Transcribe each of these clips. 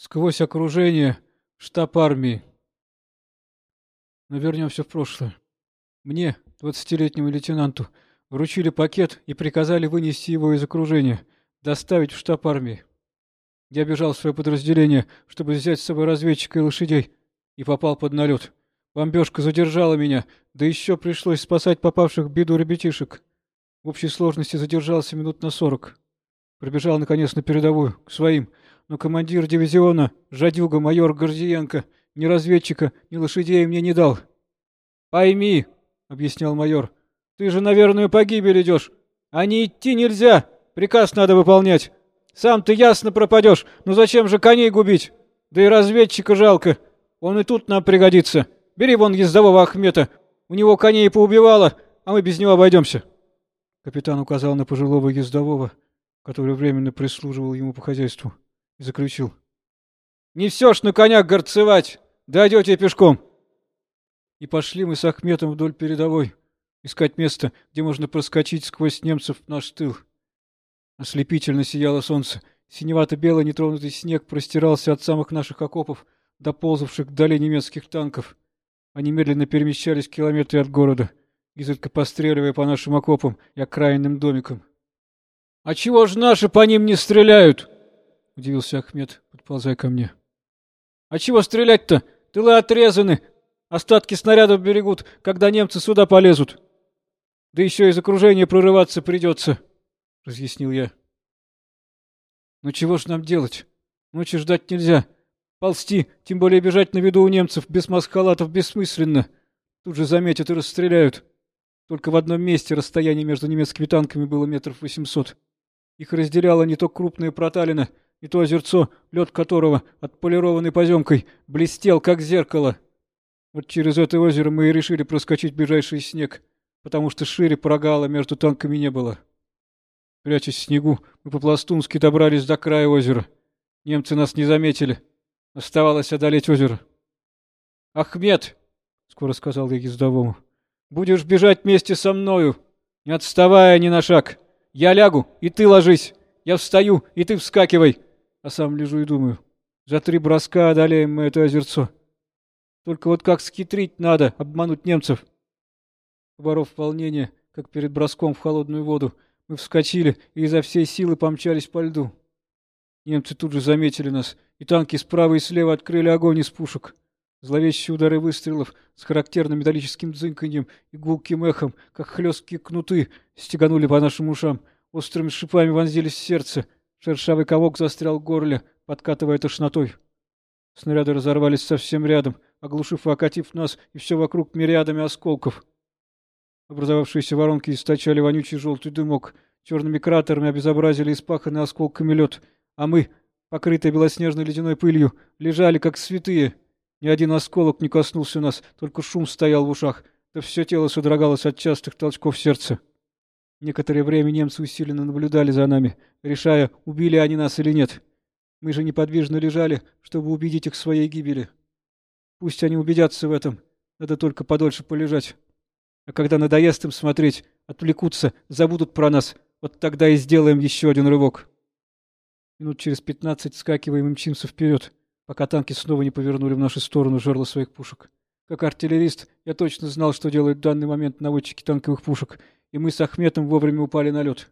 Сквозь окружение штаб армии. Но вернемся в прошлое. Мне, двадцатилетнему лейтенанту, вручили пакет и приказали вынести его из окружения, доставить в штаб армии. Я бежал в свое подразделение, чтобы взять с собой разведчика и лошадей, и попал под налет. Бомбежка задержала меня, да еще пришлось спасать попавших в беду ребятишек. В общей сложности задержался минут на сорок. Пробежал, наконец, на передовую, к своим, но командир дивизиона, жадюга майор Гордиенко, ни разведчика, ни лошадей мне не дал. — Пойми, — объяснял майор, — ты же, наверное, погибель идешь. А не идти нельзя, приказ надо выполнять. Сам ты ясно пропадешь, но зачем же коней губить? Да и разведчика жалко, он и тут нам пригодится. Бери вон ездового Ахмета, у него коней поубивало, а мы без него обойдемся. Капитан указал на пожилого ездового, который временно прислуживал ему по хозяйству, заключил. — Не все ж на конях горцевать, дойдете пешком. И пошли мы с Ахметом вдоль передовой, искать место, где можно проскочить сквозь немцев наш тыл. Ослепительно сияло солнце, синевато-белый нетронутый снег простирался от самых наших окопов до ползавших вдали немецких танков. Они медленно перемещались километры от города — изредка постреливая по нашим окопам и окраинным домикам. — А чего ж наши по ним не стреляют? — удивился Ахмед, подползая ко мне. — А чего стрелять-то? Тылы отрезаны. Остатки снарядов берегут, когда немцы сюда полезут. Да еще из окружения прорываться придется, — разъяснил я. — Ну чего ж нам делать? Ночи ждать нельзя. Ползти, тем более бежать на виду у немцев без маскалатов бессмысленно. Тут же заметят и расстреляют. Только в одном месте расстояние между немецкими танками было метров восемьсот. Их разделяла не то крупная проталина, не то озерцо, лед которого, отполированный поземкой, блестел, как зеркало. Вот через это озеро мы и решили проскочить ближайший снег, потому что шире прогала между танками не было. Прячась в снегу, мы по-пластунски добрались до края озера. Немцы нас не заметили. Оставалось одолеть озеро. «Ахмед!» — скоро сказал я ездовому. Будешь бежать вместе со мною, не отставая ни на шаг. Я лягу, и ты ложись. Я встаю, и ты вскакивай. А сам лежу и думаю. За три броска одолеем мы это озерцо. Только вот как схитрить надо, обмануть немцев. Поборов волнение, как перед броском в холодную воду, мы вскочили и изо всей силы помчались по льду. Немцы тут же заметили нас, и танки справа и слева открыли огонь из пушек. Зловещие удары выстрелов с характерным металлическим дзынканьем и гулким эхом, как хлесткие кнуты, стеганули по нашим ушам, острыми шипами вонзились в сердце, шершавый комок застрял в горле, подкатывая тошнотой. Снаряды разорвались совсем рядом, оглушив и окатив нас и все вокруг мириадами осколков. Образовавшиеся воронки источали вонючий желтый дымок, черными кратерами обезобразили испаханный осколками лед, а мы, покрытые белоснежной ледяной пылью, лежали как святые — ни один осколок не коснулся нас, только шум стоял в ушах, да все тело содрогалось от частых толчков сердца. Некоторое время немцы усиленно наблюдали за нами, решая, убили они нас или нет. Мы же неподвижно лежали, чтобы убедить их в своей гибели. Пусть они убедятся в этом, надо только подольше полежать. А когда надоест им смотреть, отвлекутся, забудут про нас, вот тогда и сделаем еще один рывок. Минут через пятнадцать скакиваем и мчимся вперед пока танки снова не повернули в нашу сторону жерла своих пушек. Как артиллерист, я точно знал, что делают в данный момент наводчики танковых пушек, и мы с Ахметом вовремя упали на лед.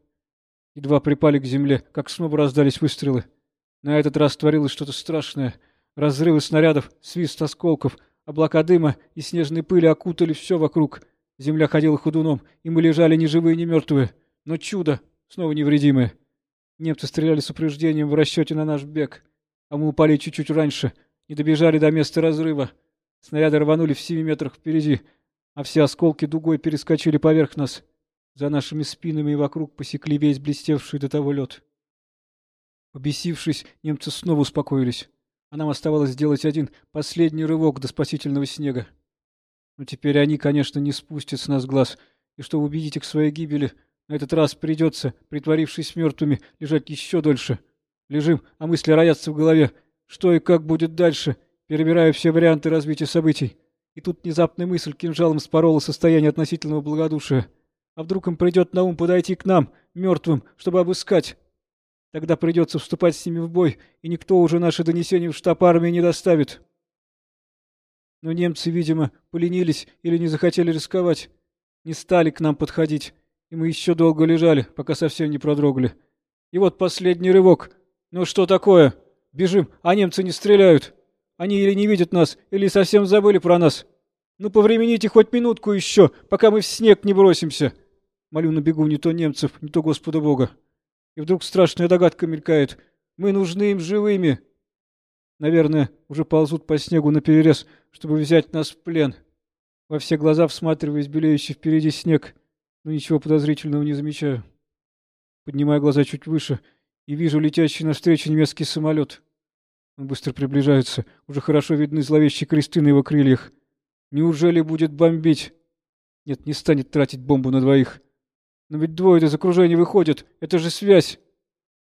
Едва припали к земле, как снова раздались выстрелы. На этот раз творилось что-то страшное. Разрывы снарядов, свист осколков, облака дыма и снежной пыли окутали все вокруг. Земля ходила ходуном, и мы лежали ни живые, ни мертвые. Но чудо! Снова невредимые. Немцы стреляли с упреждением в расчете на наш бег. А мы упали чуть-чуть раньше, не добежали до места разрыва. Снаряды рванули в семи метрах впереди, а все осколки дугой перескочили поверх нас. За нашими спинами и вокруг посекли весь блестевший до того лед. Побесившись, немцы снова успокоились, а нам оставалось сделать один последний рывок до спасительного снега. Но теперь они, конечно, не спустят с нас глаз, и чтобы убедить их в своей гибели, на этот раз придется, притворившись мертвыми, лежать еще дольше — Лежим, а мысли роятся в голове. Что и как будет дальше, перебирая все варианты развития событий. И тут внезапная мысль кинжалом спорола состояние относительного благодушия. А вдруг им придет на ум подойти к нам, мертвым, чтобы обыскать? Тогда придется вступать с ними в бой, и никто уже наши донесения в штаб армии не доставит. Но немцы, видимо, поленились или не захотели рисковать. Не стали к нам подходить, и мы еще долго лежали, пока совсем не продрогли. И вот последний рывок. Ну что такое? Бежим, а немцы не стреляют. Они или не видят нас, или совсем забыли про нас. Ну повремените хоть минутку еще, пока мы в снег не бросимся. Молю на бегу не то немцев, не то Господа Бога. И вдруг страшная догадка мелькает. Мы нужны им живыми. Наверное, уже ползут по снегу на перерез, чтобы взять нас в плен. Во все глаза всматриваясь белеющий впереди снег, но ничего подозрительного не замечаю. Поднимаю глаза чуть выше и вижу летящий навстречу немецкий самолет. Он быстро приближается, уже хорошо видны зловещие кресты на его крыльях. Неужели будет бомбить? Нет, не станет тратить бомбу на двоих. Но ведь двое из окружения выходят, это же связь.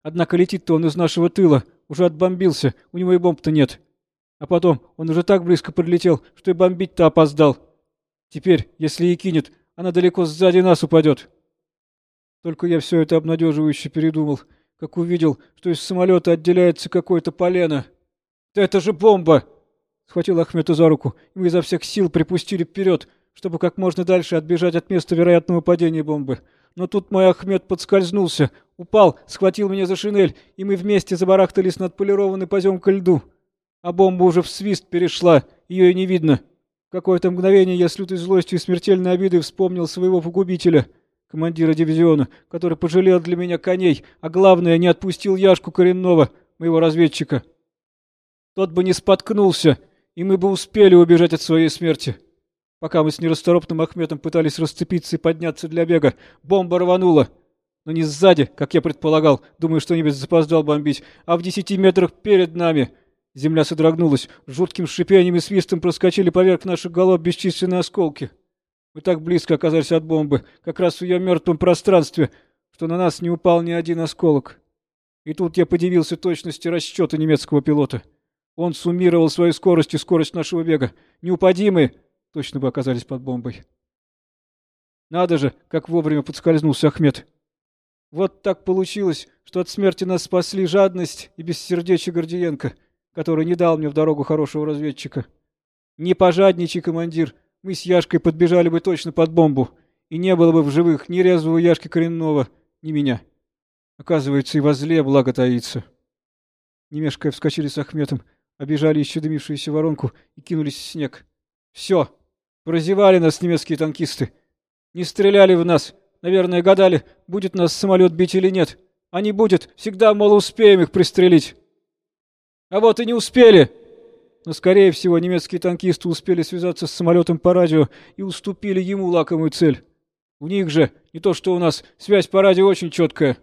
Однако летит-то он из нашего тыла, уже отбомбился, у него и бомб-то нет. А потом, он уже так близко прилетел, что и бомбить-то опоздал. Теперь, если и кинет, она далеко сзади нас упадет. Только я все это обнадеживающе передумал, как увидел, что из самолета отделяется какое-то полено. Да это же бомба! Схватил Ахмета за руку, и мы изо всех сил припустили вперед, чтобы как можно дальше отбежать от места вероятного падения бомбы. Но тут мой Ахмед подскользнулся, упал, схватил меня за шинель, и мы вместе забарахтались над полированной поземкой льду. А бомба уже в свист перешла, ее и не видно. Какое-то мгновение я с лютой злостью и смертельной обидой вспомнил своего погубителя, командира дивизиона, который пожалел для меня коней, а главное, не отпустил Яшку Коренного, моего разведчика. Тот бы не споткнулся, и мы бы успели убежать от своей смерти. Пока мы с нерасторопным Ахметом пытались расцепиться и подняться для бега, бомба рванула. Но не сзади, как я предполагал, думаю, что немец запоздал бомбить, а в десяти метрах перед нами. Земля содрогнулась, жутким шипением и свистом проскочили поверх наших голов бесчисленные осколки. Мы так близко оказались от бомбы, как раз в ее мертвом пространстве, что на нас не упал ни один осколок. И тут я подивился точности расчета немецкого пилота. Он суммировал свою скорость и скорость нашего бега. Неупадимые, точно бы оказались под бомбой. Надо же, как вовремя подскользнулся Ахмед. Вот так получилось, что от смерти нас спасли жадность и бессердечие Гордиенко, который не дал мне в дорогу хорошего разведчика. Не пожадничай, командир, мы с Яшкой подбежали бы точно под бомбу, и не было бы в живых ни резвого Яшки Коренного, ни меня. Оказывается, и возле благо таится. Не мешкая вскочили с Ахметом, обижали еще дымившуюся воронку и кинулись в снег. Все, Прозевали нас немецкие танкисты. Не стреляли в нас. Наверное, гадали, будет нас самолет бить или нет. А не будет, всегда, мол, успеем их пристрелить. А вот и не успели. Но, скорее всего, немецкие танкисты успели связаться с самолетом по радио и уступили ему лакомую цель. У них же, не то что у нас, связь по радио очень четкая.